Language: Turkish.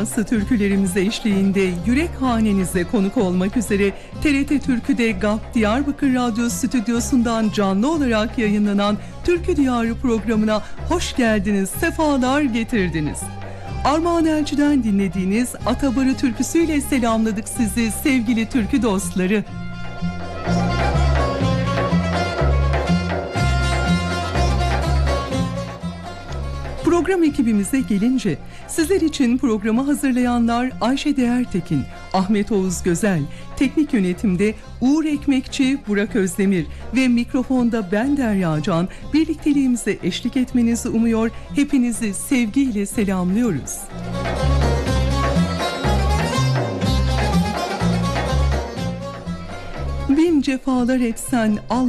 doğası türkülerimiz eşliğinde yürek hanenize konuk olmak üzere TRT Türkü'de GAP Diyarbakır Radyo Stüdyosu'ndan canlı olarak yayınlanan Türkü Diyarı programına hoş geldiniz, sefalar getirdiniz. Armağan Elçi'den dinlediğiniz Atabarı türküsüyle selamladık sizi sevgili türkü dostları. Program ekibimize gelince sizler için programı hazırlayanlar Ayşe Değertekin, Ahmet Oğuz Gözel, teknik yönetimde Uğur Ekmekçi, Burak Özdemir ve mikrofonda ben Derya Can birlikteliğimize eşlik etmenizi umuyor, hepinizi sevgiyle selamlıyoruz. Bin cefalar etsen al